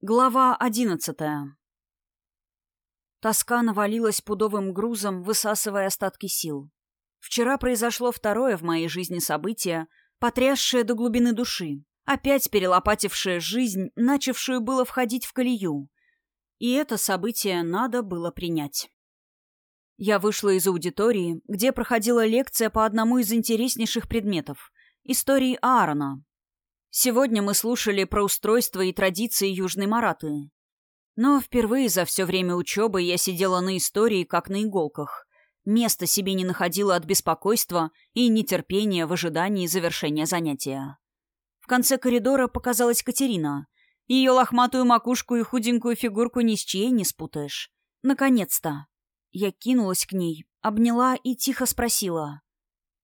Глава одиннадцатая. Тоска навалилась пудовым грузом, высасывая остатки сил. Вчера произошло второе в моей жизни событие, потрясшее до глубины души, опять перелопатившее жизнь, начавшую было входить в колею. И это событие надо было принять. Я вышла из аудитории, где проходила лекция по одному из интереснейших предметов — истории Аарона, Сегодня мы слушали про устройство и традиции Южной Мараты. Но впервые за все время учебы я сидела на истории, как на иголках. Места себе не находила от беспокойства и нетерпения в ожидании завершения занятия. В конце коридора показалась Катерина. Ее лохматую макушку и худенькую фигурку ни с чьей не спутаешь. Наконец-то. Я кинулась к ней, обняла и тихо спросила.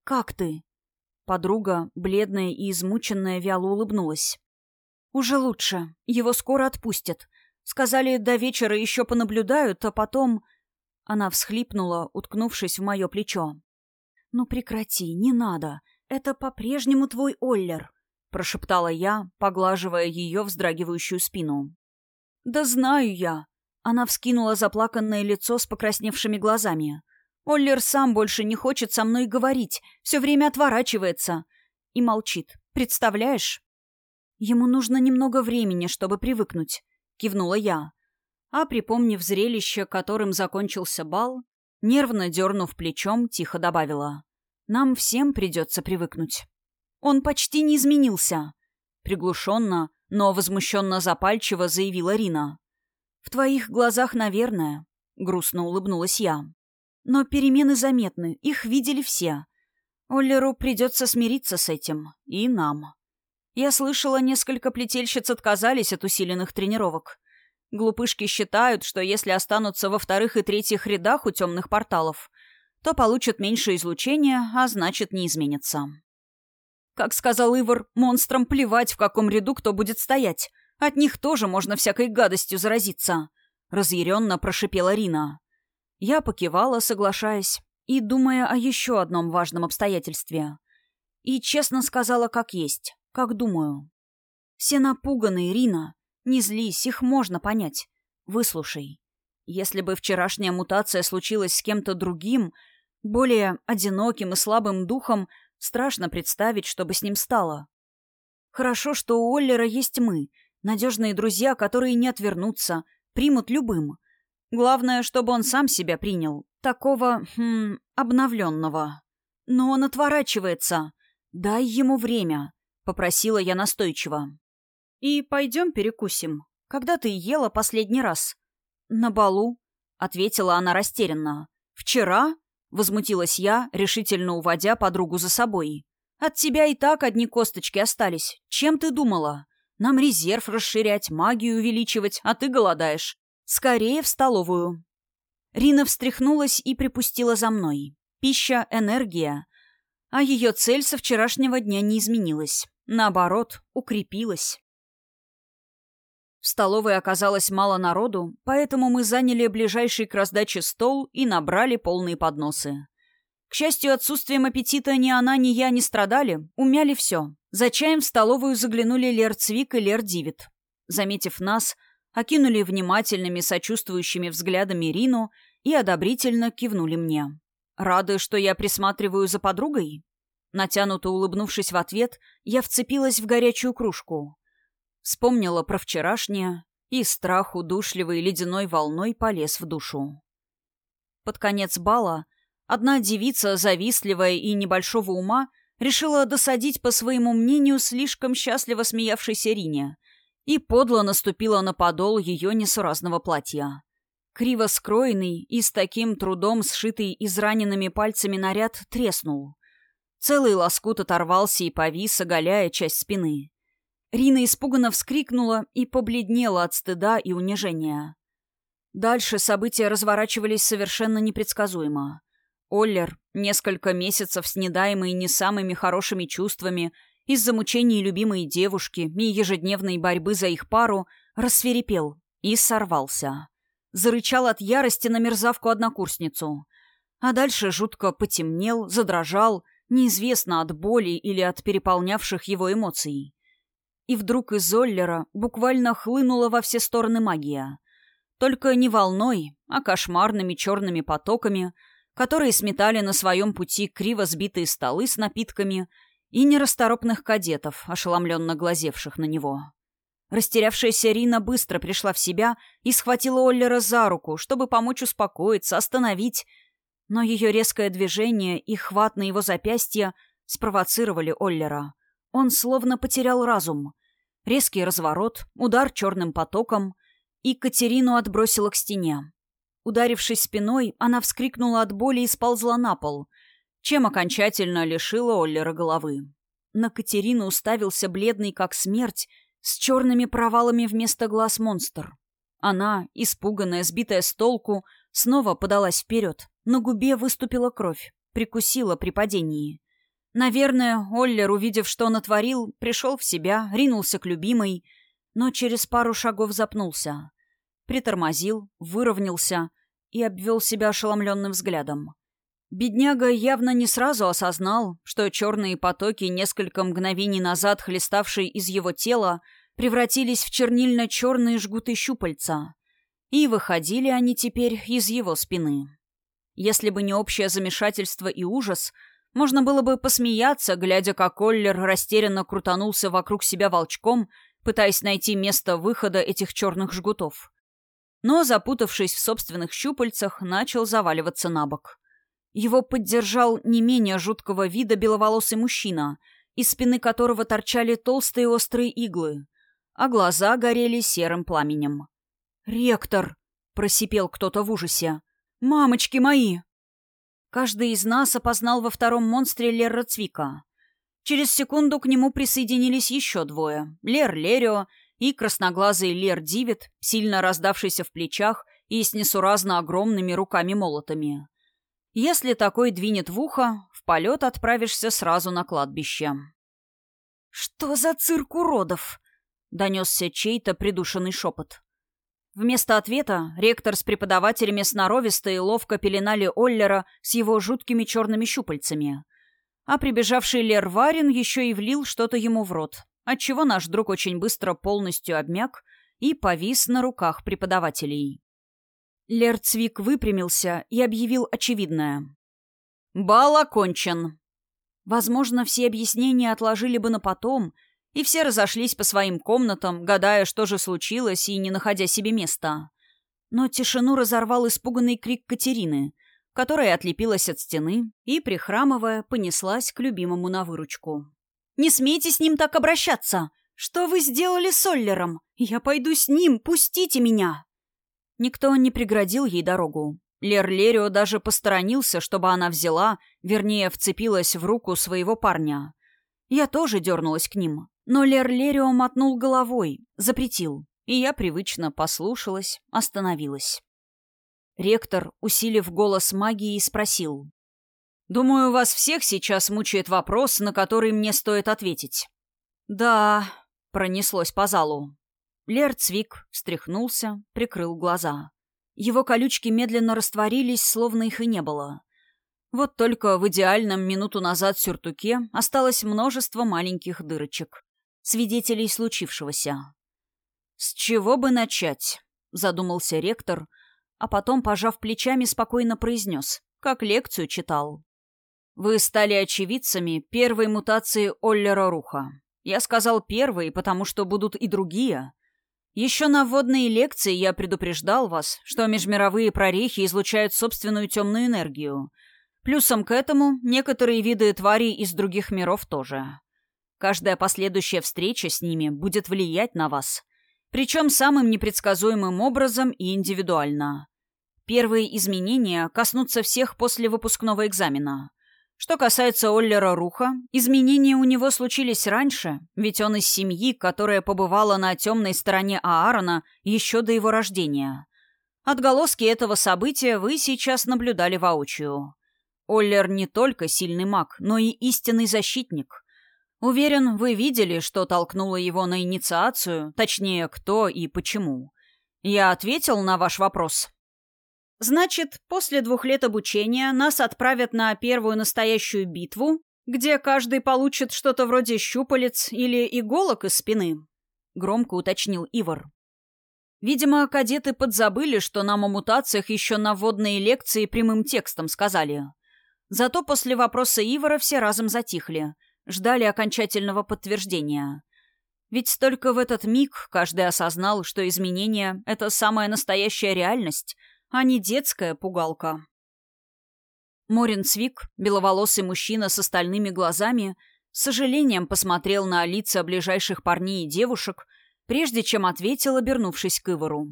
«Как ты?» Подруга, бледная и измученная, вяло улыбнулась. «Уже лучше. Его скоро отпустят. Сказали, до вечера еще понаблюдают, а потом...» Она всхлипнула, уткнувшись в мое плечо. «Ну прекрати, не надо. Это по-прежнему твой Оллер», — прошептала я, поглаживая ее вздрагивающую спину. «Да знаю я». Она вскинула заплаканное лицо с покрасневшими глазами. Оллер сам больше не хочет со мной говорить, все время отворачивается. И молчит. Представляешь? Ему нужно немного времени, чтобы привыкнуть, кивнула я. А, припомнив зрелище, которым закончился бал, нервно дернув плечом, тихо добавила. Нам всем придется привыкнуть. Он почти не изменился. Приглушенно, но возмущенно запальчиво заявила Рина. «В твоих глазах, наверное», — грустно улыбнулась я. Но перемены заметны, их видели все. Оллеру придется смириться с этим. И нам. Я слышала, несколько плетельщиц отказались от усиленных тренировок. Глупышки считают, что если останутся во вторых и третьих рядах у темных порталов, то получат меньше излучения, а значит, не изменятся. Как сказал Ивар, монстрам плевать, в каком ряду кто будет стоять. От них тоже можно всякой гадостью заразиться. Разъяренно прошипела Рина. Я покивала, соглашаясь, и думая о еще одном важном обстоятельстве. И честно сказала, как есть, как думаю. Все напуганы, Ирина. Не злись, их можно понять. Выслушай. Если бы вчерашняя мутация случилась с кем-то другим, более одиноким и слабым духом, страшно представить, что бы с ним стало. Хорошо, что у Оллера есть мы, надежные друзья, которые не отвернутся, примут любым. Главное, чтобы он сам себя принял. Такого, хм, обновленного. Но он отворачивается. Дай ему время, — попросила я настойчиво. И пойдем перекусим. Когда ты ела последний раз? На балу, — ответила она растерянно. Вчера? — возмутилась я, решительно уводя подругу за собой. От тебя и так одни косточки остались. Чем ты думала? Нам резерв расширять, магию увеличивать, а ты голодаешь. «Скорее в столовую». Рина встряхнулась и припустила за мной. Пища — энергия. А ее цель со вчерашнего дня не изменилась. Наоборот, укрепилась. В столовой оказалось мало народу, поэтому мы заняли ближайший к раздаче стол и набрали полные подносы. К счастью, отсутствием аппетита ни она, ни я не страдали, умяли все. За чаем в столовую заглянули Лер Цвик и Лер Дивит. Заметив нас, окинули внимательными сочувствующими взглядами Рину и одобрительно кивнули мне. «Рады, что я присматриваю за подругой?» Натянуто улыбнувшись в ответ, я вцепилась в горячую кружку. Вспомнила про вчерашнее, и страх удушливой ледяной волной полез в душу. Под конец бала одна девица, завистливая и небольшого ума, решила досадить, по своему мнению, слишком счастливо смеявшейся Рине, и подло наступила на подол ее несуразного платья. Криво скроенный и с таким трудом сшитый израненными пальцами наряд треснул. Целый лоскут оторвался и повис, оголяя часть спины. Рина испуганно вскрикнула и побледнела от стыда и унижения. Дальше события разворачивались совершенно непредсказуемо. Оллер, несколько месяцев с недаемой не самыми хорошими чувствами из-за мучений любимой девушки и ежедневной борьбы за их пару рассверепел и сорвался. Зарычал от ярости на мерзавку-однокурсницу. А дальше жутко потемнел, задрожал, неизвестно от боли или от переполнявших его эмоций. и вдруг из Оллера буквально хлынула во все стороны магия. Только не волной, а кошмарными черными потоками, которые сметали на своем пути криво сбитые столы с напитками и нерасторопных кадетов, ошеломленно глазевших на него. Растерявшаяся Рина быстро пришла в себя и схватила Оллера за руку, чтобы помочь успокоиться, остановить. Но ее резкое движение и хват на его запястье спровоцировали Оллера. Он словно потерял разум. Резкий разворот, удар черным потоком, и Катерину отбросила к стене. Ударившись спиной, она вскрикнула от боли и сползла на пол, чем окончательно лишила Оллера головы. На Катерину уставился бледный как смерть, с черными провалами вместо глаз монстр. Она, испуганная, сбитая с толку, снова подалась вперед. На губе выступила кровь, прикусила при падении. Наверное, Оллер, увидев, что натворил, пришел в себя, ринулся к любимой, но через пару шагов запнулся. Притормозил, выровнялся и обвел себя ошеломленным взглядом. Бедняга явно не сразу осознал, что черные потоки, несколько мгновений назад хлеставшие из его тела, превратились в чернильно-черные жгуты щупальца. И выходили они теперь из его спины. Если бы не общее замешательство и ужас — можно было бы посмеяться, глядя, как Коллер растерянно крутанулся вокруг себя волчком, пытаясь найти место выхода этих черных жгутов. Но, запутавшись в собственных щупальцах, начал заваливаться на бок. Его поддержал не менее жуткого вида беловолосый мужчина, из спины которого торчали толстые острые иглы, а глаза горели серым пламенем. «Ректор!» — просипел кто-то в ужасе. «Мамочки мои!» Каждый из нас опознал во втором монстре Лерра Цвика. Через секунду к нему присоединились еще двое — Лер Лерио и красноглазый Лер Дивит, сильно раздавшийся в плечах и с несуразно огромными руками-молотами. Если такой двинет в ухо, в полет отправишься сразу на кладбище. «Что за цирк уродов?» — донесся чей-то придушенный шепот. Вместо ответа ректор с преподавателями сноровисто и ловко пеленали Оллера с его жуткими черными щупальцами. А прибежавший Лер Варин еще и влил что-то ему в рот, отчего наш друг очень быстро полностью обмяк и повис на руках преподавателей. Лер Цвик выпрямился и объявил очевидное. «Бал окончен». Возможно, все объяснения отложили бы на потом — и все разошлись по своим комнатам, гадая, что же случилось, и не находя себе места. Но тишину разорвал испуганный крик Катерины, которая отлепилась от стены и, прихрамывая, понеслась к любимому на выручку. «Не смейте с ним так обращаться! Что вы сделали с Оллером? Я пойду с ним, пустите меня!» Никто не преградил ей дорогу. Лер Лерио даже посторонился, чтобы она взяла, вернее, вцепилась в руку своего парня. Я тоже дернулась к ним, но Лер Лерио мотнул головой, запретил, и я привычно послушалась, остановилась. Ректор, усилив голос магии, спросил. «Думаю, вас всех сейчас мучает вопрос, на который мне стоит ответить». «Да», — пронеслось по залу. Лер Цвик встряхнулся, прикрыл глаза. Его колючки медленно растворились, словно их и не было. Вот только в идеальном минуту назад сюртуке осталось множество маленьких дырочек свидетелей случившегося. «С чего бы начать?» — задумался ректор, а потом, пожав плечами, спокойно произнес, как лекцию читал. «Вы стали очевидцами первой мутации Оллера Руха. Я сказал первой, потому что будут и другие. Еще на вводной лекции я предупреждал вас, что межмировые прорехи излучают собственную темную энергию. Плюсом к этому некоторые виды тварей из других миров тоже. Каждая последующая встреча с ними будет влиять на вас. Причем самым непредсказуемым образом и индивидуально. Первые изменения коснутся всех после выпускного экзамена. Что касается Оллера Руха, изменения у него случились раньше, ведь он из семьи, которая побывала на темной стороне Аарона еще до его рождения. Отголоски этого события вы сейчас наблюдали воочию. Оллер не только сильный маг, но и истинный защитник. Уверен, вы видели, что толкнуло его на инициацию, точнее, кто и почему. Я ответил на ваш вопрос. Значит, после двух лет обучения нас отправят на первую настоящую битву, где каждый получит что-то вроде щупалец или иголок из спины», — громко уточнил Ивар. Видимо, кадеты подзабыли, что нам о мутациях еще на вводные лекции прямым текстом сказали. Зато после вопроса Ивара все разом затихли, ждали окончательного подтверждения. Ведь только в этот миг каждый осознал, что изменения — это самая настоящая реальность, а не детская пугалка. Морин Цвик, беловолосый мужчина с остальными глазами, с сожалением посмотрел на лица ближайших парней и девушек, прежде чем ответил, обернувшись к Ивару.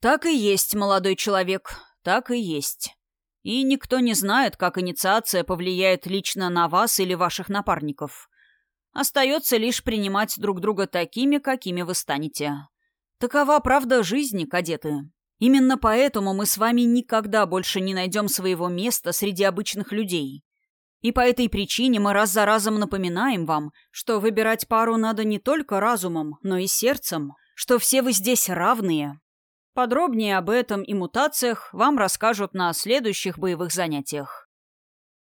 «Так и есть, молодой человек, так и есть. И никто не знает, как инициация повлияет лично на вас или ваших напарников. Остается лишь принимать друг друга такими, какими вы станете. Такова правда жизни, кадеты. Именно поэтому мы с вами никогда больше не найдем своего места среди обычных людей. И по этой причине мы раз за разом напоминаем вам, что выбирать пару надо не только разумом, но и сердцем, что все вы здесь равные. Подробнее об этом и мутациях вам расскажут на следующих боевых занятиях.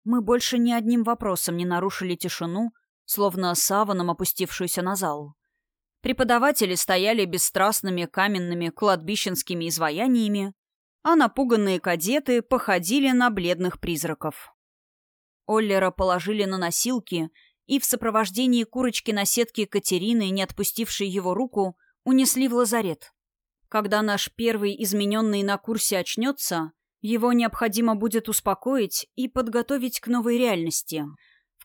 Мы больше ни одним вопросом не нарушили тишину, словно саваном опустившуюся на зал. Преподаватели стояли бесстрастными каменными кладбищенскими изваяниями, а напуганные кадеты походили на бледных призраков. Оллера положили на носилки и в сопровождении курочки на сетке Катерины, не отпустившей его руку, унесли в лазарет. Когда наш первый измененный на курсе очнется, его необходимо будет успокоить и подготовить к новой реальности —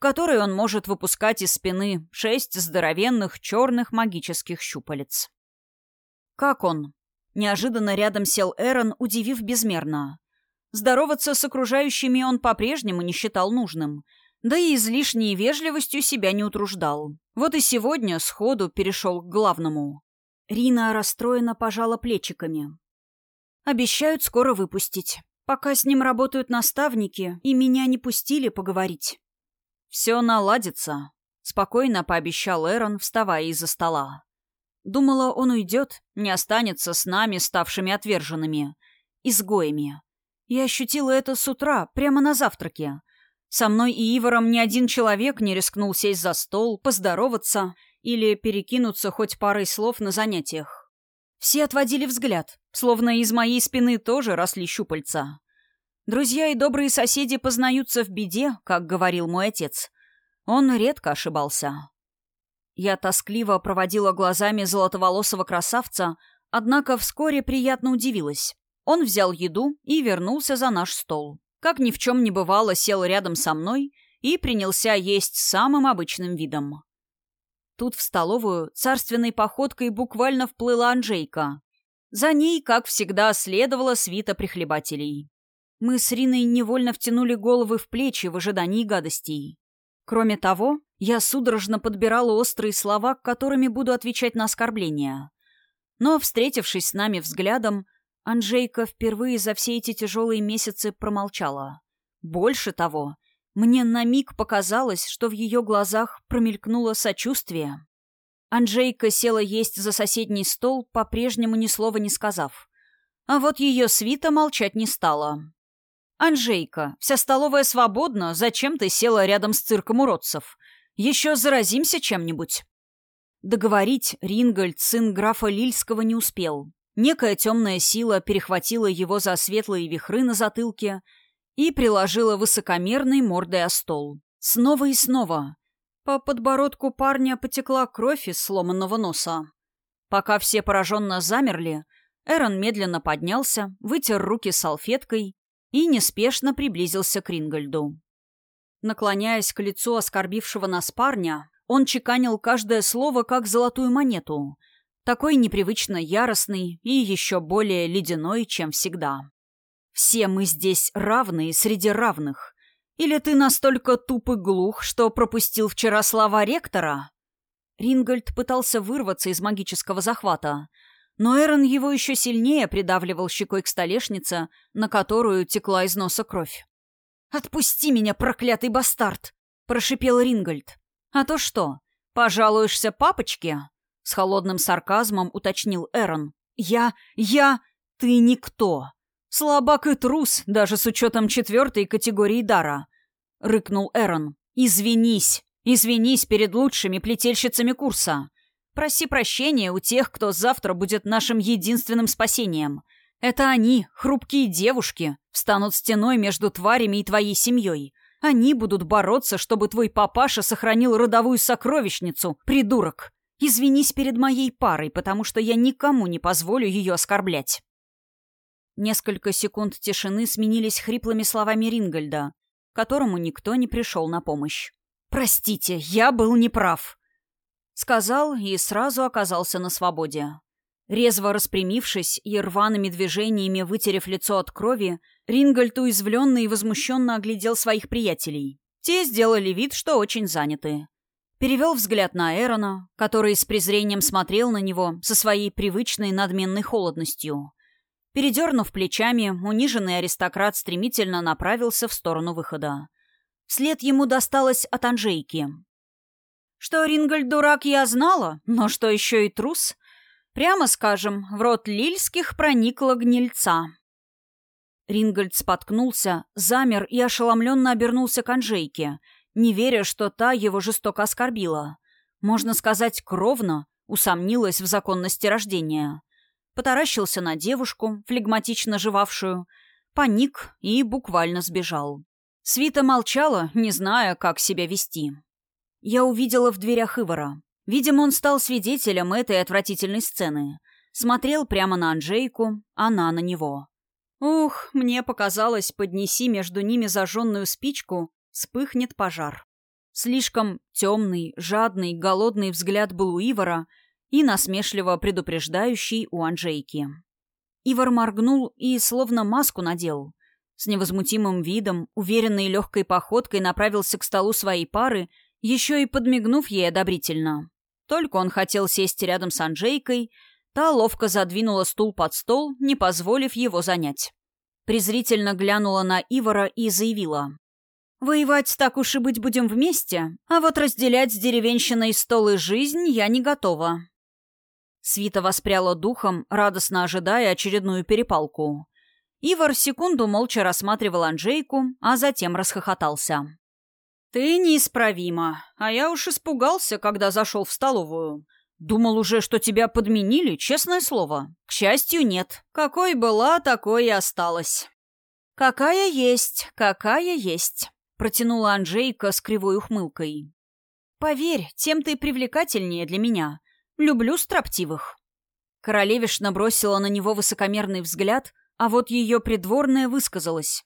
которой он может выпускать из спины шесть здоровенных черных магических щупалец. «Как он?» Неожиданно рядом сел Эрон, удивив безмерно. Здороваться с окружающими он по-прежнему не считал нужным, да и излишней вежливостью себя не утруждал. Вот и сегодня сходу перешел к главному. Рина расстроенно пожала плечиками. «Обещают скоро выпустить. Пока с ним работают наставники, и меня не пустили поговорить. «Все наладится», — спокойно пообещал Эрон, вставая из-за стола. Думала, он уйдет, не останется с нами, ставшими отверженными, изгоями. Я ощутила это с утра, прямо на завтраке. Со мной и Ивором ни один человек не рискнул сесть за стол, поздороваться или перекинуться хоть парой слов на занятиях. Все отводили взгляд, словно из моей спины тоже росли щупальца. Друзья и добрые соседи познаются в беде, как говорил мой отец. Он редко ошибался. Я тоскливо проводила глазами золотоволосого красавца, однако вскоре приятно удивилась. Он взял еду и вернулся за наш стол. Как ни в чем не бывало, сел рядом со мной и принялся есть самым обычным видом. Тут в столовую царственной походкой буквально вплыла Анжейка. За ней, как всегда, следовала свита прихлебателей. Мы с Риной невольно втянули головы в плечи в ожидании гадостей. Кроме того, я судорожно подбирала острые слова, которыми буду отвечать на оскорбления. Но, встретившись с нами взглядом, Анжейка впервые за все эти тяжелые месяцы промолчала. Больше того, мне на миг показалось, что в ее глазах промелькнуло сочувствие. Анжейка села есть за соседний стол, по-прежнему ни слова не сказав. А вот ее свита молчать не стала. «Анжейка, вся столовая свободна, зачем ты села рядом с цирком уродцев? Еще заразимся чем-нибудь?» Договорить Рингольд, сын графа Лильского, не успел. Некая темная сила перехватила его за светлые вихры на затылке и приложила высокомерной мордой о стол. Снова и снова. По подбородку парня потекла кровь из сломанного носа. Пока все пораженно замерли, Эрон медленно поднялся, вытер руки салфеткой и неспешно приблизился к Рингольду. Наклоняясь к лицу оскорбившего нас парня, он чеканил каждое слово как золотую монету, такой непривычно яростный и еще более ледяной, чем всегда. «Все мы здесь равные среди равных. Или ты настолько туп и глух, что пропустил вчера слова ректора?» Рингольд пытался вырваться из магического захвата, но Эрон его еще сильнее придавливал щекой к столешнице, на которую текла из носа кровь. «Отпусти меня, проклятый бастард!» — прошипел Рингольд. «А то что, пожалуешься папочке?» — с холодным сарказмом уточнил Эрон. «Я... я... ты никто. Слабак и трус, даже с учетом четвертой категории дара», — рыкнул Эрон. Извинись! Извинись перед лучшими плетельщицами курса. Проси прощения у тех, кто завтра будет нашим единственным спасением. Это они, хрупкие девушки, встанут стеной между тварями и твоей семьей. Они будут бороться, чтобы твой папаша сохранил родовую сокровищницу, придурок. Извинись перед моей парой, потому что я никому не позволю ее оскорблять. Несколько секунд тишины сменились хриплыми словами Рингольда, которому никто не пришел на помощь. «Простите, я был неправ», — сказал и сразу оказался на свободе. Резво распрямившись и рваными движениями вытерев лицо от крови, Рингольд уязвленно и возмущенно оглядел своих приятелей. Те сделали вид, что очень заняты. Перевел взгляд на Эрона, который с презрением смотрел на него со своей привычной надменной холодностью. Передернув плечами, униженный аристократ стремительно направился в сторону выхода. Вслед ему досталось от Анжейки. Что Рингольд дурак, я знала, но что еще и трус? Прямо скажем, в рот лильских проникла гнильца. Рингольд споткнулся, замер и ошеломленно обернулся к Анжейке, не веря, что та его жестоко оскорбила. Можно сказать, кровно усомнилась в законности рождения потаращился на девушку, флегматично жевавшую, паник и буквально сбежал. Свита молчала, не зная, как себя вести. Я увидела в дверях Ивара. Видимо, он стал свидетелем этой отвратительной сцены. Смотрел прямо на Анжейку, она на него. Ух, мне показалось, поднеси между ними зажженную спичку, вспыхнет пожар. Слишком темный, жадный, голодный взгляд был у Ивара — и насмешливо предупреждающий у Анжейки. Ивар моргнул и словно маску надел. С невозмутимым видом, уверенной легкой походкой направился к столу своей пары, еще и подмигнув ей одобрительно. Только он хотел сесть рядом с Анжейкой, та ловко задвинула стул под стол, не позволив его занять. Презрительно глянула на Ивара и заявила. «Воевать так уж и быть будем вместе, а вот разделять с деревенщиной стол и жизнь я не готова. Свита воспряла духом, радостно ожидая очередную перепалку. Ивар секунду молча рассматривал Анжейку, а затем расхохотался. «Ты неисправима, а я уж испугался, когда зашел в столовую. Думал уже, что тебя подменили, честное слово. К счастью, нет. Какой была, такой и осталась». «Какая есть, какая есть», — протянула Анжейка с кривой ухмылкой. «Поверь, тем ты привлекательнее для меня. Люблю строптивых». Королевишна бросила на него высокомерный взгляд, а вот ее придворная высказалась.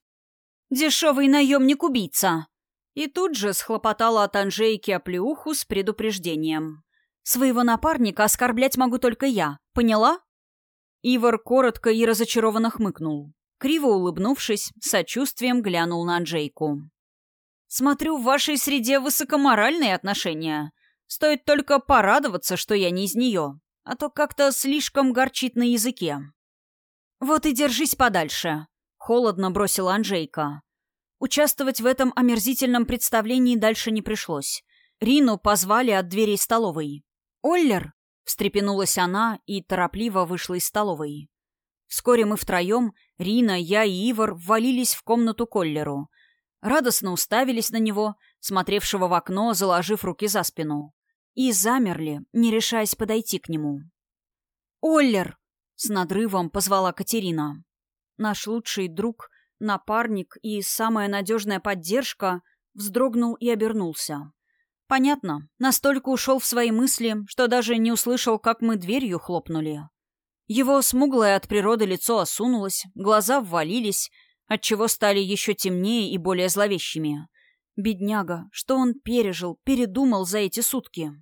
«Дешевый наемник-убийца!» И тут же схлопотала от Анжейки оплеуху с предупреждением. «Своего напарника оскорблять могу только я. Поняла?» Ивар коротко и разочарованно хмыкнул. Криво улыбнувшись, сочувствием глянул на Анжейку. «Смотрю, в вашей среде высокоморальные отношения. Стоит только порадоваться, что я не из нее, а то как-то слишком горчит на языке. «Вот и держись подальше», — холодно бросила Анжейка. Участвовать в этом омерзительном представлении дальше не пришлось. Рину позвали от дверей столовой. «Оллер!» — встрепенулась она и торопливо вышла из столовой. Вскоре мы втроем, Рина, я и Ивар, ввалились в комнату Коллеру. Радостно уставились на него, смотревшего в окно, заложив руки за спину и замерли, не решаясь подойти к нему. «Оллер!» — с надрывом позвала Катерина. Наш лучший друг, напарник и самая надежная поддержка вздрогнул и обернулся. Понятно, настолько ушел в свои мысли, что даже не услышал, как мы дверью хлопнули. Его смуглое от природы лицо осунулось, глаза ввалились, отчего стали еще темнее и более зловещими. Бедняга, что он пережил, передумал за эти сутки.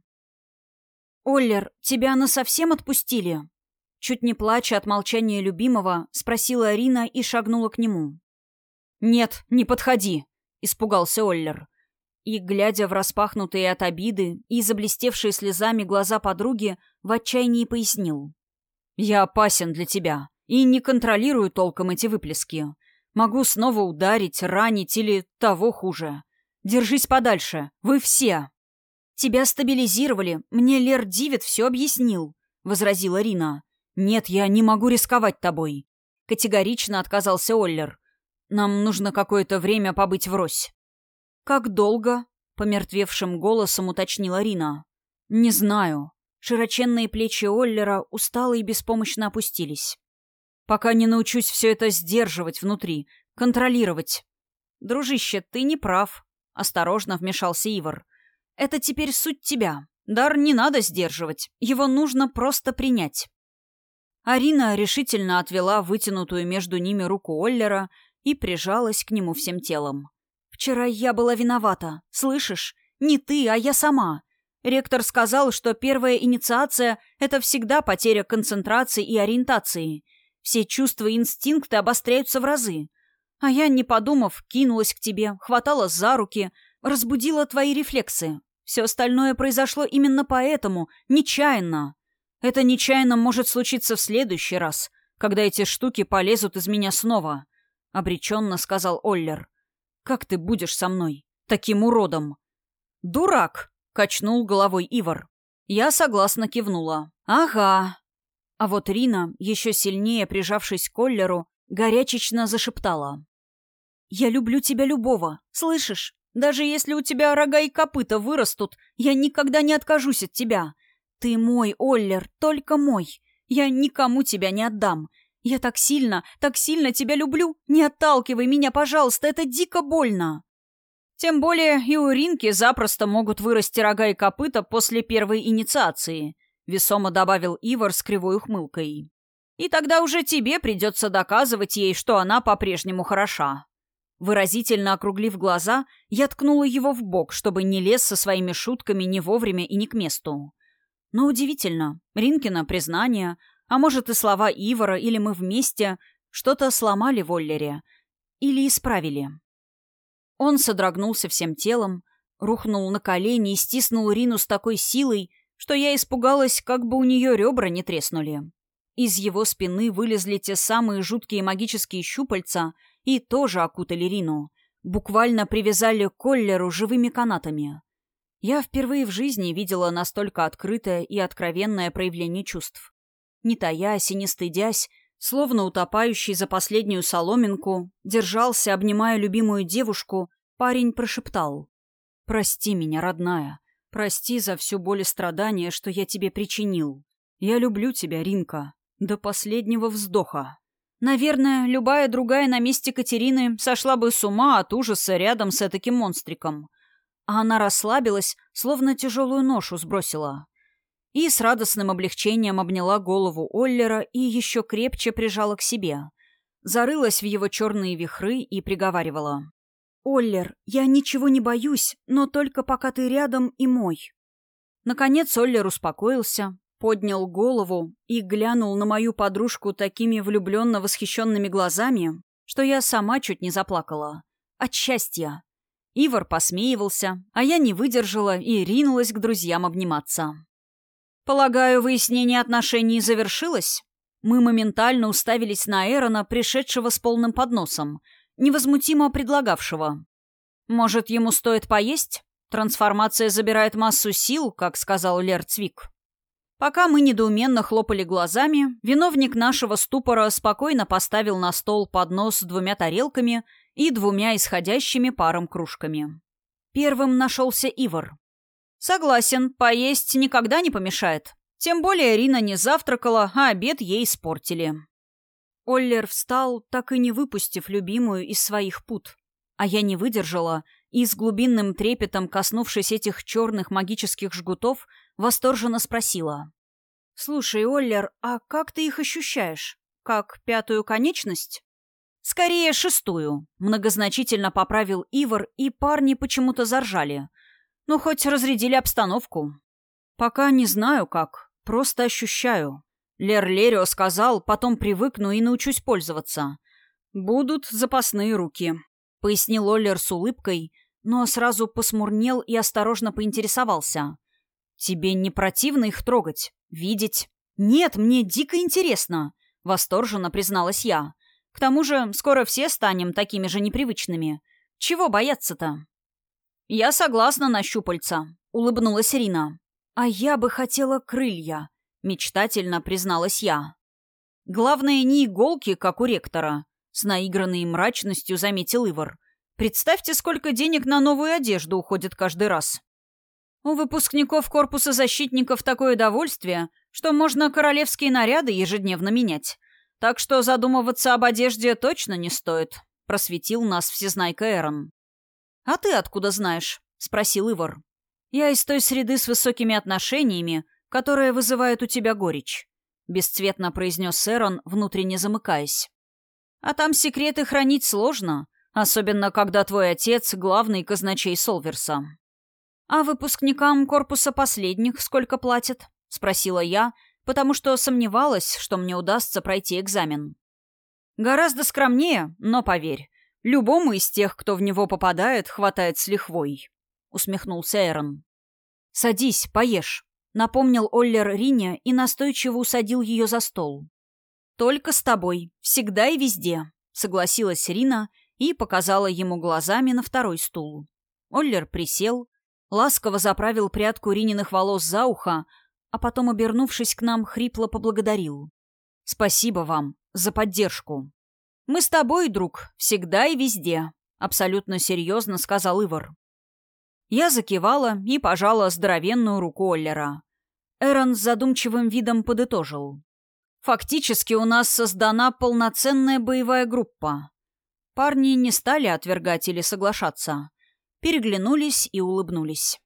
«Оллер, тебя насовсем отпустили?» Чуть не плача от молчания любимого, спросила Арина и шагнула к нему. «Нет, не подходи!» — испугался Оллер. И, глядя в распахнутые от обиды и заблестевшие слезами глаза подруги, в отчаянии пояснил. «Я опасен для тебя и не контролирую толком эти выплески. Могу снова ударить, ранить или того хуже. Держись подальше, вы все!» «Тебя стабилизировали. Мне Лер Дивит все объяснил», — возразила Рина. «Нет, я не могу рисковать тобой», — категорично отказался Оллер. «Нам нужно какое-то время побыть врозь». «Как долго?» — помертвевшим голосом уточнила Рина. «Не знаю». Широченные плечи Оллера устало и беспомощно опустились. «Пока не научусь все это сдерживать внутри, контролировать». «Дружище, ты не прав», — осторожно вмешался Ивар. «Это теперь суть тебя. Дар не надо сдерживать. Его нужно просто принять». Арина решительно отвела вытянутую между ними руку Оллера и прижалась к нему всем телом. «Вчера я была виновата. Слышишь? Не ты, а я сама. Ректор сказал, что первая инициация — это всегда потеря концентрации и ориентации. Все чувства и инстинкты обостряются в разы. А я, не подумав, кинулась к тебе, хватала за руки, разбудила твои рефлексы. Все остальное произошло именно поэтому, нечаянно. Это нечаянно может случиться в следующий раз, когда эти штуки полезут из меня снова», — обреченно сказал Оллер. «Как ты будешь со мной? Таким уродом?» «Дурак!» — качнул головой Ивар. Я согласно кивнула. «Ага». А вот Рина, еще сильнее прижавшись к Оллеру, горячечно зашептала. «Я люблю тебя любого, слышишь? Даже если у тебя рога и копыта вырастут, я никогда не откажусь от тебя. «Ты мой, Оллер, только мой. Я никому тебя не отдам. Я так сильно, так сильно тебя люблю. Не отталкивай меня, пожалуйста, это дико больно». Тем более и у Ринки запросто могут вырасти рога и копыта после первой инициации, весомо добавил Ивар с кривой ухмылкой. И тогда уже тебе придется доказывать ей, что она по-прежнему хороша. Выразительно округлив глаза, я ткнула его в бок, чтобы не лез со своими шутками не вовремя и не к месту. Но удивительно, Ринкина признание, а может и слова Ивара или мы вместе, что-то сломали в Оллере. Или исправили. Он содрогнулся всем телом, рухнул на колени и стиснул Рину с такой силой, что я испугалась, как бы у нее ребра не треснули. Из его спины вылезли те самые жуткие магические щупальца и тоже окутали Рину. Буквально привязали к Коллеру живыми канатами. Я впервые в жизни видела настолько открытое и откровенное проявление чувств. Не таясь и не стыдясь, словно утопающий за последнюю соломинку, держался, обнимая любимую девушку, парень прошептал. «Прости меня, родная. Прости за всю боль и страдания, что я тебе причинил. Я люблю тебя, Ринка. До последнего вздоха». Наверное, любая другая на месте Катерины сошла бы с ума от ужаса рядом с этаким монстриком а она расслабилась, словно тяжелую ношу сбросила. И с радостным облегчением обняла голову Оллера и еще крепче прижала к себе. Зарылась в его черные вихры и приговаривала. «Оллер, я ничего не боюсь, но только пока ты рядом и мой». Наконец Оллер успокоился, поднял голову и глянул на мою подружку такими влюбленно восхищенными глазами, что я сама чуть не заплакала. От счастья. Ивар посмеивался, а я не выдержала и ринулась к друзьям обниматься. «Полагаю, выяснение отношений завершилось?» Мы моментально уставились на Эрона, пришедшего с полным подносом, невозмутимо предлагавшего. «Может, ему стоит поесть? Трансформация забирает массу сил, как сказал Лер Цвик». Пока мы недоуменно хлопали глазами, виновник нашего ступора спокойно поставил на стол поднос с двумя тарелками и двумя исходящими паром кружками. Первым нашелся Ивар. «Согласен, поесть никогда не помешает. Тем более Рина не завтракала, а обед ей испортили». Оллер встал, так и не выпустив любимую из своих пут. А я не выдержала и, с глубинным трепетом коснувшись этих черных магических жгутов, восторженно спросила. «Слушай, Оллер, а как ты их ощущаешь? Как пятую конечность?» «Скорее, шестую», — многозначительно поправил Ивар, и парни почему-то заржали. Ну, хоть разрядили обстановку. «Пока не знаю как, просто ощущаю». Лер Лерио сказал, потом привыкну и научусь пользоваться. «Будут запасные руки», — пояснил Оллер с улыбкой, но сразу посмурнел и осторожно поинтересовался. «Тебе не противно их трогать? Видеть?» «Нет, мне дико интересно», — восторженно призналась я. К тому же скоро все станем такими же непривычными. Чего бояться-то? Я согласна на щупальца, улыбнулась Рина. А я бы хотела крылья, мечтательно призналась я. Главное, не иголки, как у ректора, с наигранной мрачностью заметил Ивар. Представьте, сколько денег на новую одежду уходит каждый раз. У выпускников корпуса защитников такое довольствие, что можно королевские наряды ежедневно менять. Так что задумываться об одежде точно не стоит», — просветил нас всезнайка Эрон. «А ты откуда знаешь?» — спросил Ивар. «Я из той среды с высокими отношениями, которая вызывает у тебя горечь», — бесцветно произнес Эрон, внутренне замыкаясь. «А там секреты хранить сложно, особенно когда твой отец — главный казначей Солверса». «А выпускникам корпуса последних сколько платят?» — спросила я, потому что сомневалась, что мне удастся пройти экзамен. «Гораздо скромнее, но поверь, любому из тех, кто в него попадает, хватает с лихвой», — усмехнулся Эрон. «Садись, поешь», — напомнил Оллер Рине и настойчиво усадил ее за стол. «Только с тобой, всегда и везде», — согласилась Рина и показала ему глазами на второй стул. Оллер присел, ласково заправил прядку Рининых волос за ухо, а потом, обернувшись к нам, хрипло поблагодарил. «Спасибо вам за поддержку. Мы с тобой, друг, всегда и везде», — абсолютно серьезно сказал Ивар. Я закивала и пожала здоровенную руку Оллера. Эрон с задумчивым видом подытожил. «Фактически у нас создана полноценная боевая группа. Парни не стали отвергать или соглашаться переглянулись и улыбнулись.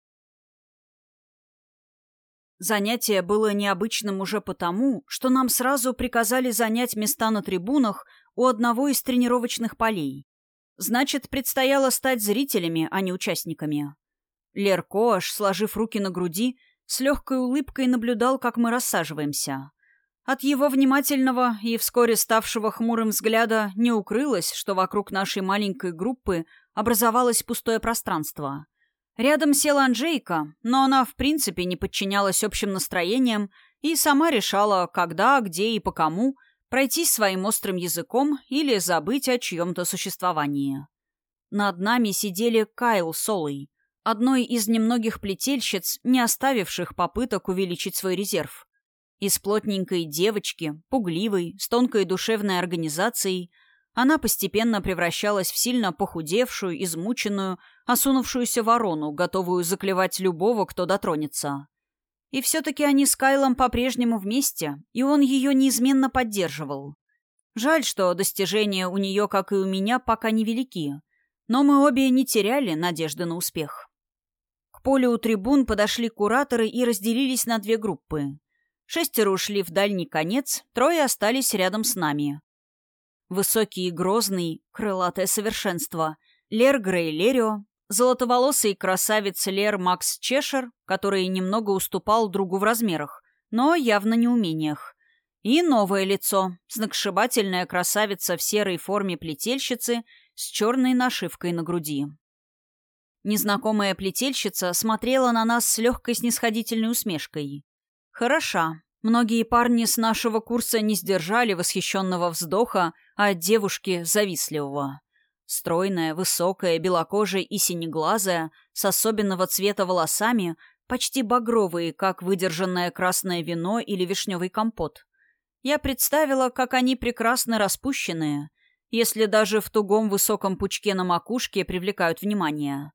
Занятие было необычным уже потому, что нам сразу приказали занять места на трибунах у одного из тренировочных полей. Значит, предстояло стать зрителями, а не участниками. Лер Коаш, сложив руки на груди, с легкой улыбкой наблюдал, как мы рассаживаемся. От его внимательного и вскоре ставшего хмурым взгляда не укрылось, что вокруг нашей маленькой группы образовалось пустое пространство. Рядом села Анжейка, но она в принципе не подчинялась общим настроениям и сама решала, когда, где и по кому пройтись своим острым языком или забыть о чьем-то существовании. Над нами сидели Кайл с Олой, одной из немногих плетельщиц, не оставивших попыток увеличить свой резерв. Из плотненькой девочки, пугливой, с тонкой душевной организацией – она постепенно превращалась в сильно похудевшую, измученную, осунувшуюся ворону, готовую заклевать любого, кто дотронется. И все-таки они с Кайлом по-прежнему вместе, и он ее неизменно поддерживал. Жаль, что достижения у нее, как и у меня, пока невелики, но мы обе не теряли надежды на успех. К полю у трибун подошли кураторы и разделились на две группы. Шестеро ушли в дальний конец, трое остались рядом с нами. Высокий и грозный, крылатое совершенство. Лер Грей Лерио, золотоволосый красавец Лер Макс Чешер, который немного уступал другу в размерах, но явно не умениях. И новое лицо, сногсшибательная красавица в серой форме плетельщицы с черной нашивкой на груди. Незнакомая плетельщица смотрела на нас с легкой снисходительной усмешкой. Хороша, Многие парни с нашего курса не сдержали восхищенного вздоха от девушки завистливого. Стройная, высокая, белокожая и синеглазая, с особенного цвета волосами, почти багровые, как выдержанное красное вино или вишневый компот. Я представила, как они прекрасно распущенные, если даже в тугом высоком пучке на макушке привлекают внимание.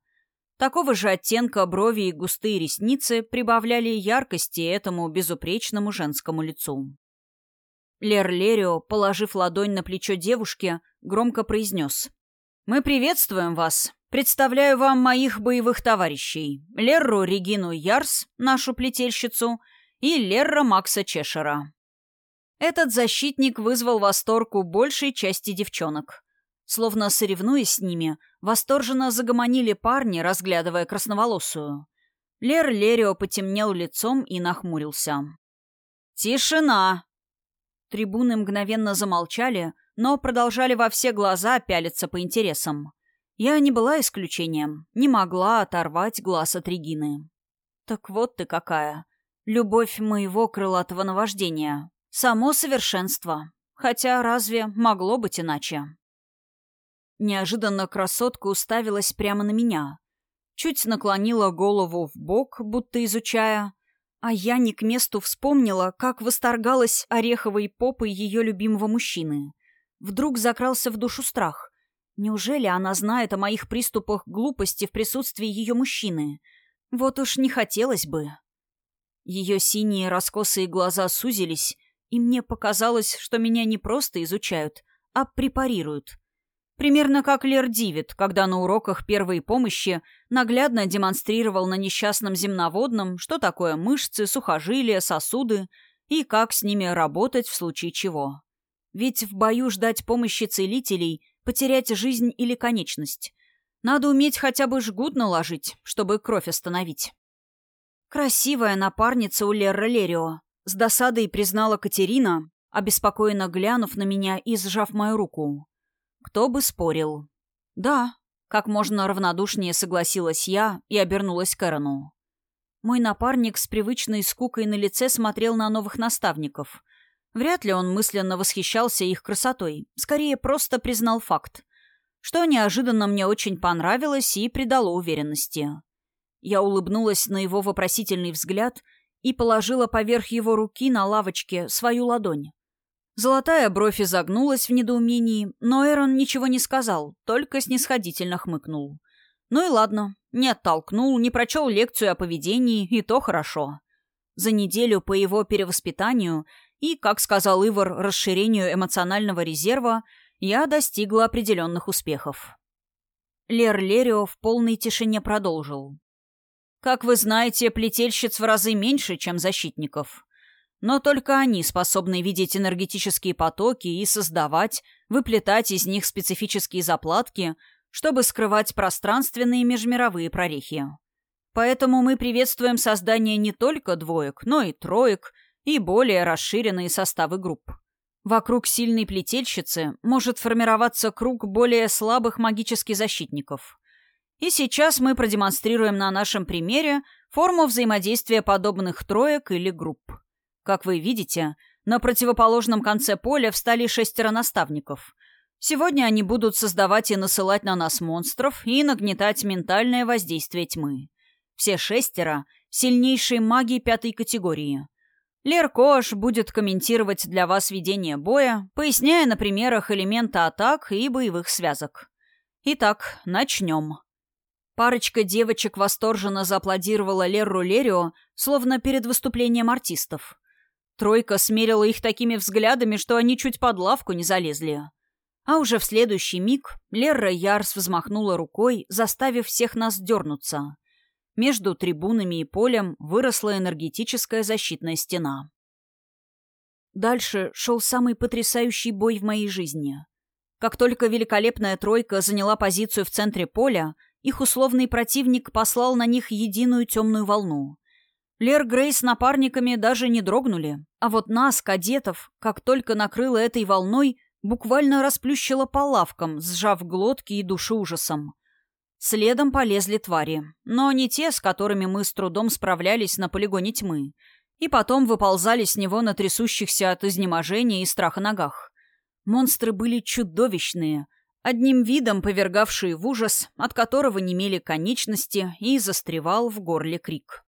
Такого же оттенка брови и густые ресницы прибавляли яркости этому безупречному женскому лицу. Лер Лерио, положив ладонь на плечо девушки, громко произнес. «Мы приветствуем вас. Представляю вам моих боевых товарищей. Лерру Регину Ярс, нашу плетельщицу, и Лерра Макса Чешера». Этот защитник вызвал восторг у большей части девчонок. Словно соревнуясь с ними, восторженно загомонили парни, разглядывая красноволосую. Лер Лерио потемнел лицом и нахмурился. «Тишина!» Трибуны мгновенно замолчали, но продолжали во все глаза пялиться по интересам. Я не была исключением, не могла оторвать глаз от Регины. «Так вот ты какая! Любовь моего крылатого наваждения. Само совершенство. Хотя разве могло быть иначе?» Неожиданно красотка уставилась прямо на меня. Чуть наклонила голову в бок, будто изучая, а я не к месту вспомнила, как восторгалась ореховой попой ее любимого мужчины. Вдруг закрался в душу страх. Неужели она знает о моих приступах глупости в присутствии ее мужчины? Вот уж не хотелось бы. Ее синие раскосые глаза сузились, и мне показалось, что меня не просто изучают, а препарируют. Примерно как Лер Дивид, когда на уроках первой помощи наглядно демонстрировал на несчастном земноводном, что такое мышцы, сухожилия, сосуды и как с ними работать в случае чего. Ведь в бою ждать помощи целителей, потерять жизнь или конечность. Надо уметь хотя бы жгут наложить, чтобы кровь остановить. Красивая напарница у Лерра Лерио. С досадой признала Катерина, обеспокоенно глянув на меня и сжав мою руку. Кто бы спорил. Да, как можно равнодушнее согласилась я и обернулась к Эрону. Мой напарник с привычной скукой на лице смотрел на новых наставников. Вряд ли он мысленно восхищался их красотой, скорее просто признал факт, что неожиданно мне очень понравилось и придало уверенности. Я улыбнулась на его вопросительный взгляд и положила поверх его руки на лавочке свою ладонь. Золотая бровь изогнулась в недоумении, но Эрон ничего не сказал, только снисходительно хмыкнул. Ну и ладно, не оттолкнул, не прочел лекцию о поведении, и то хорошо. За неделю по его перевоспитанию и, как сказал Ивар, расширению эмоционального резерва, я достигла определенных успехов. Лер Лерио в полной тишине продолжил. Как вы знаете, плетельщиц в разы меньше, чем защитников. Но только они способны видеть энергетические потоки и создавать, выплетать из них специфические заплатки, чтобы скрывать пространственные межмировые прорехи. Поэтому мы приветствуем создание не только двоек, но и троек и более расширенные составы групп. Вокруг сильной плетельщицы может формироваться круг более слабых магических защитников. И сейчас мы продемонстрируем на нашем примере форму взаимодействия подобных троек или групп. Как вы видите, на противоположном конце поля встали шестеро наставников. Сегодня они будут создавать и насылать на нас монстров и нагнетать ментальное воздействие тьмы. Все шестеро — сильнейшие маги пятой категории. Лер Кош будет комментировать для вас ведение боя, поясняя на примерах элементы атак и боевых связок. Итак, начнем. Парочка девочек восторженно зааплодировала Лерру Лерио, словно перед выступлением артистов. Тройка смерила их такими взглядами, что они чуть под лавку не залезли. А уже в следующий миг Лерра Ярс взмахнула рукой, заставив всех нас дернуться. Между трибунами и полем выросла энергетическая защитная стена. Дальше шел самый потрясающий бой в моей жизни. Как только великолепная тройка заняла позицию в центре поля, их условный противник послал на них единую темную волну. Лер Грей с напарниками даже не дрогнули. А вот нас, кадетов, как только накрыло этой волной, буквально расплющило по лавкам, сжав глотки и души ужасом. Следом полезли твари, но не те, с которыми мы с трудом справлялись на полигоне тьмы, и потом выползали с него на трясущихся от изнеможения и страха ногах. Монстры были чудовищные, одним видом повергавшие в ужас, от которого немели конечности и застревал в горле крик.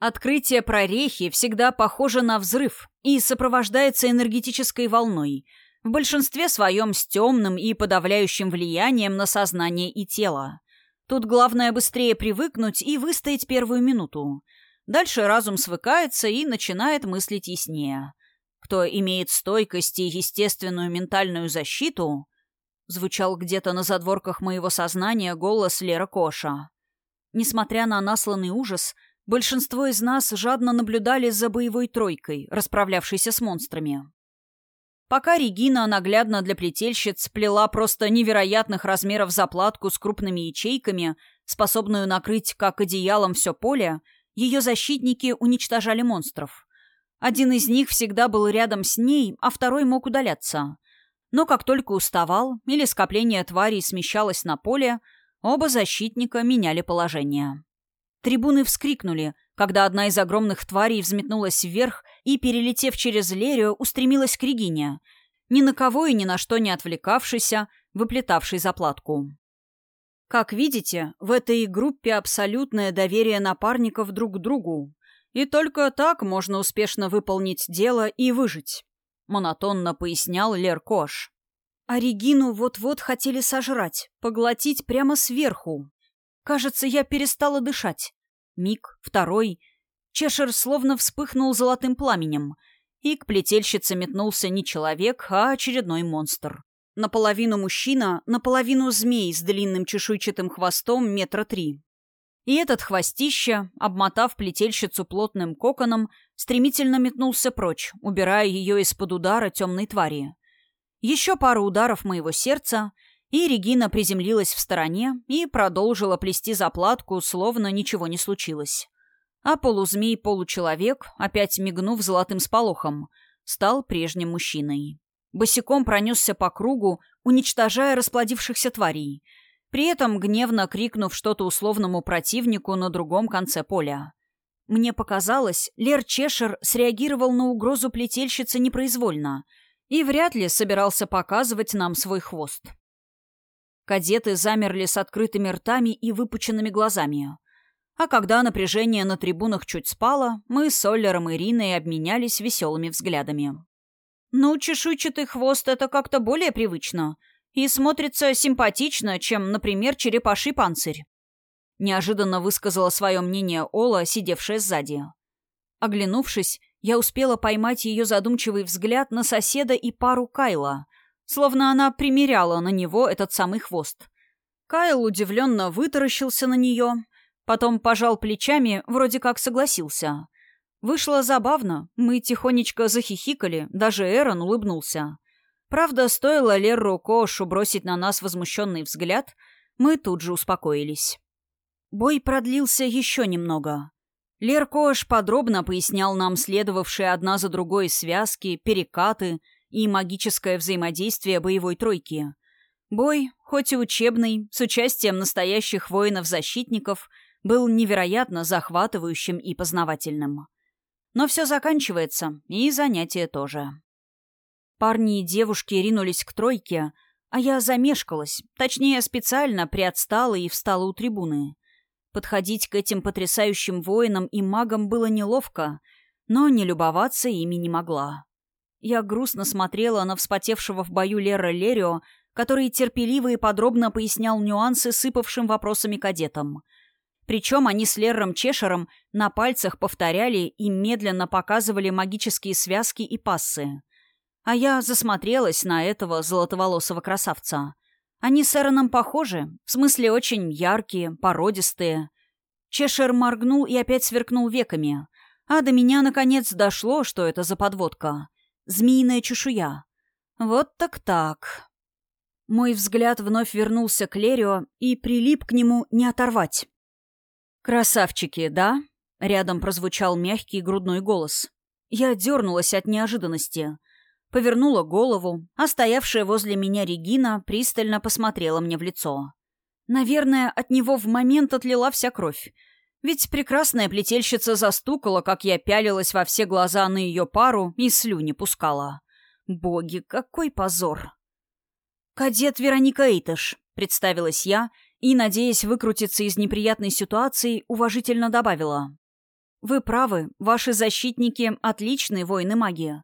Открытие прорехи всегда похоже на взрыв и сопровождается энергетической волной, в большинстве своем с темным и подавляющим влиянием на сознание и тело. Тут главное быстрее привыкнуть и выстоять первую минуту. Дальше разум свыкается и начинает мыслить яснее. Кто имеет стойкость и естественную ментальную защиту, звучал где-то на задворках моего сознания голос Лера Коша. Несмотря на насланный ужас, Большинство из нас жадно наблюдали за боевой тройкой, расправлявшейся с монстрами. Пока Регина наглядно для плетельщиц плела просто невероятных размеров заплатку с крупными ячейками, способную накрыть как одеялом все поле, ее защитники уничтожали монстров. Один из них всегда был рядом с ней, а второй мог удаляться. Но как только уставал или скопление тварей смещалось на поле, оба защитника меняли положение. Трибуны вскрикнули, когда одна из огромных тварей взметнулась вверх и, перелетев через Лерию, устремилась к Регине, ни на кого и ни на что не отвлекавшейся, выплетавшей заплатку. Как видите, в этой группе абсолютное доверие напарников друг к другу. И только так можно успешно выполнить дело и выжить, монотонно пояснял Лер Кош. А Регину вот-вот хотели сожрать, поглотить прямо сверху. Кажется, я перестала дышать. Миг, второй. Чешер словно вспыхнул золотым пламенем, и к плетельщице метнулся не человек, а очередной монстр. Наполовину мужчина, наполовину змей с длинным чешуйчатым хвостом метра три. И этот хвостище, обмотав плетельщицу плотным коконом, стремительно метнулся прочь, убирая ее из-под удара темной твари. Еще пару ударов моего сердца, и Регина приземлилась в стороне и продолжила плести заплатку, словно ничего не случилось. А полузмей-получеловек, опять мигнув золотым сполохом, стал прежним мужчиной. Босиком пронесся по кругу, уничтожая расплодившихся тварей, при этом гневно крикнув что-то условному противнику на другом конце поля. Мне показалось, Лер Чешер среагировал на угрозу плетельщицы непроизвольно и вряд ли собирался показывать нам свой хвост. Кадеты замерли с открытыми ртами и выпученными глазами. А когда напряжение на трибунах чуть спало, мы с Оллером и Риной обменялись веселыми взглядами. «Ну, чешуйчатый хвост — это как-то более привычно и смотрится симпатично, чем, например, черепаший панцирь», — неожиданно высказала свое мнение Ола, сидевшая сзади. Оглянувшись, я успела поймать ее задумчивый взгляд на соседа и пару Кайла, словно она примеряла на него этот самый хвост. Кайл удивленно вытаращился на нее, потом пожал плечами, вроде как согласился — Вышло забавно. Мы тихонечко захихикали, даже Эрон улыбнулся. Правда, стоило Лерру Кошу бросить на нас возмущенный взгляд, мы тут же успокоились. Бой продлился еще немного. Лер Кош подробно пояснял нам следовавшие одна за другой связки, перекаты и магическое взаимодействие боевой тройки. Бой, хоть и учебный, с участием настоящих воинов-защитников, был невероятно захватывающим и познавательным. Но все заканчивается, и занятия тоже. Парни и девушки ринулись к тройке, а я замешкалась, точнее, специально приотстала и встала у трибуны. Подходить к этим потрясающим воинам и магам было неловко, но не любоваться ими не могла. Я грустно смотрела на вспотевшего в бою Лера Лерио, который терпеливо и подробно пояснял нюансы сыпавшим вопросами кадетам — причем они с Лерром Чешером на пальцах повторяли и медленно показывали магические связки и пассы. А я засмотрелась на этого золотоволосого красавца. Они с Эроном похожи, в смысле очень яркие, породистые. Чешер моргнул и опять сверкнул веками. А до меня, наконец, дошло, что это за подводка. Змеиная чешуя. Вот так так. Мой взгляд вновь вернулся к Лерио и прилип к нему не оторвать. «Красавчики, да?» — рядом прозвучал мягкий грудной голос. Я дернулась от неожиданности. Повернула голову, а стоявшая возле меня Регина пристально посмотрела мне в лицо. Наверное, от него в момент отлила вся кровь. Ведь прекрасная плетельщица застукала, как я пялилась во все глаза на ее пару и слюни пускала. Боги, какой позор! «Кадет Вероника Эйтыш», — представилась я и, надеясь выкрутиться из неприятной ситуации, уважительно добавила. «Вы правы, ваши защитники — отличные воины магии.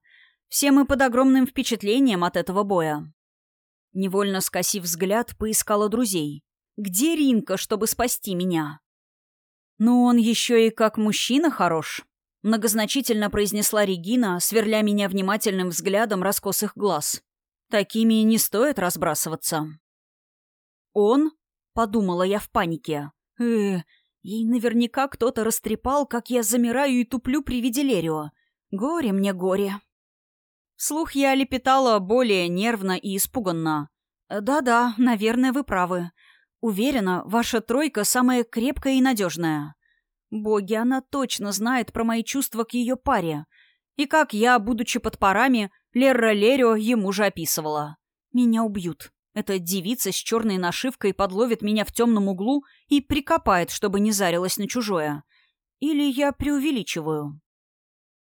Все мы под огромным впечатлением от этого боя». Невольно скосив взгляд, поискала друзей. «Где Ринка, чтобы спасти меня?» «Ну, он еще и как мужчина хорош», — многозначительно произнесла Регина, сверля меня внимательным взглядом раскосых глаз. «Такими не стоит разбрасываться». «Он?» Подумала я в панике. Э, ей наверняка кто-то растрепал, как я замираю и туплю при виде Лерио. Горе мне горе. Вслух я лепетала более нервно и испуганно. «Да-да, наверное, вы правы. Уверена, ваша тройка самая крепкая и надежная. Боги, она точно знает про мои чувства к ее паре. И как я, будучи под парами, Лерра Лерио ему же описывала. Меня убьют. Эта девица с черной нашивкой подловит меня в темном углу и прикопает, чтобы не зарилась на чужое. Или я преувеличиваю?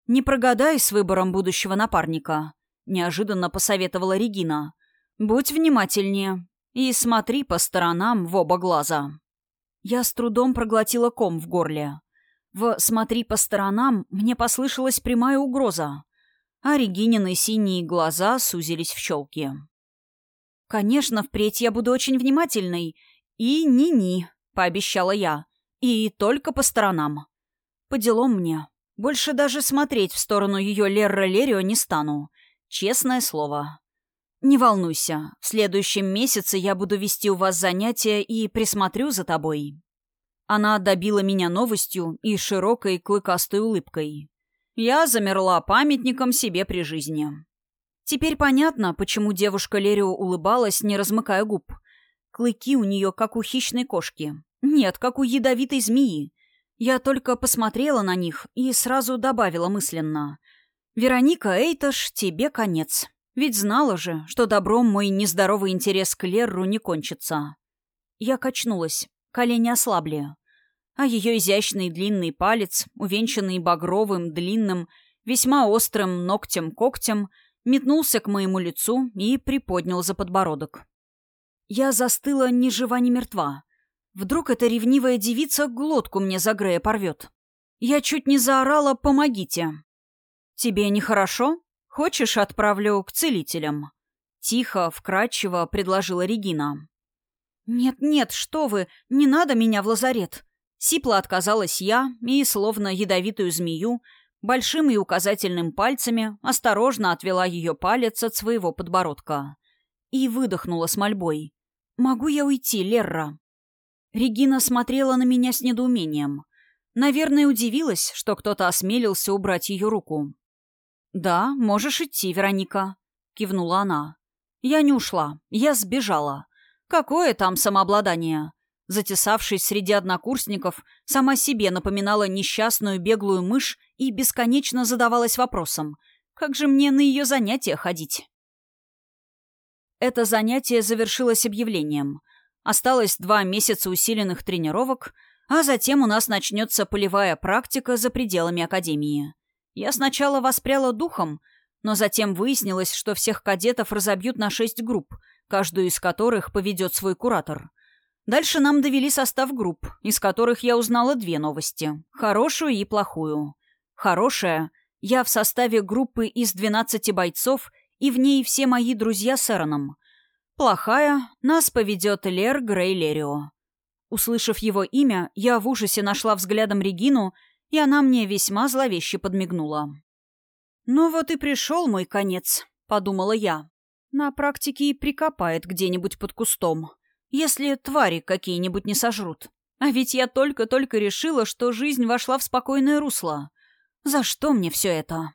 «Не прогадай с выбором будущего напарника», — неожиданно посоветовала Регина. «Будь внимательнее и смотри по сторонам в оба глаза». Я с трудом проглотила ком в горле. В «смотри по сторонам» мне послышалась прямая угроза, а Регинины синие глаза сузились в щелки. «Конечно, впредь я буду очень внимательной. И ни-ни», — пообещала я. «И только по сторонам». «По делам мне. Больше даже смотреть в сторону ее Лерра Лерио не стану. Честное слово». «Не волнуйся. В следующем месяце я буду вести у вас занятия и присмотрю за тобой». Она добила меня новостью и широкой клыкастой улыбкой. Я замерла памятником себе при жизни. Теперь понятно, почему девушка Лерио улыбалась, не размыкая губ. Клыки у нее, как у хищной кошки. Нет, как у ядовитой змеи. Я только посмотрела на них и сразу добавила мысленно. «Вероника Эйташ, тебе конец». Ведь знала же, что добром мой нездоровый интерес к Лерру не кончится. Я качнулась, колени ослабли. А ее изящный длинный палец, увенчанный багровым, длинным, весьма острым ногтем-когтем, метнулся к моему лицу и приподнял за подбородок. Я застыла ни жива, ни мертва. Вдруг эта ревнивая девица глотку мне за Грея порвет. Я чуть не заорала «помогите». «Тебе нехорошо? Хочешь, отправлю к целителям?» Тихо, вкрадчиво предложила Регина. «Нет-нет, что вы, не надо меня в лазарет!» Сипло отказалась я и, словно ядовитую змею, большим и указательным пальцами осторожно отвела ее палец от своего подбородка. И выдохнула с мольбой. «Могу я уйти, Лерра?» Регина смотрела на меня с недоумением. Наверное, удивилась, что кто-то осмелился убрать ее руку. «Да, можешь идти, Вероника», — кивнула она. «Я не ушла. Я сбежала. Какое там самообладание?» Затесавшись среди однокурсников, сама себе напоминала несчастную беглую мышь и бесконечно задавалась вопросом, как же мне на ее занятия ходить? Это занятие завершилось объявлением. Осталось два месяца усиленных тренировок, а затем у нас начнется полевая практика за пределами академии. Я сначала воспряла духом, но затем выяснилось, что всех кадетов разобьют на шесть групп, каждую из которых поведет свой куратор. Дальше нам довели состав групп, из которых я узнала две новости – хорошую и плохую. Хорошая – я в составе группы из 12 бойцов, и в ней все мои друзья с Эроном. Плохая – нас поведет Лер Грей Лерио. Услышав его имя, я в ужасе нашла взглядом Регину, и она мне весьма зловеще подмигнула. «Ну вот и пришел мой конец», — подумала я. «На практике и прикопает где-нибудь под кустом» если твари какие-нибудь не сожрут. А ведь я только-только решила, что жизнь вошла в спокойное русло. За что мне все это?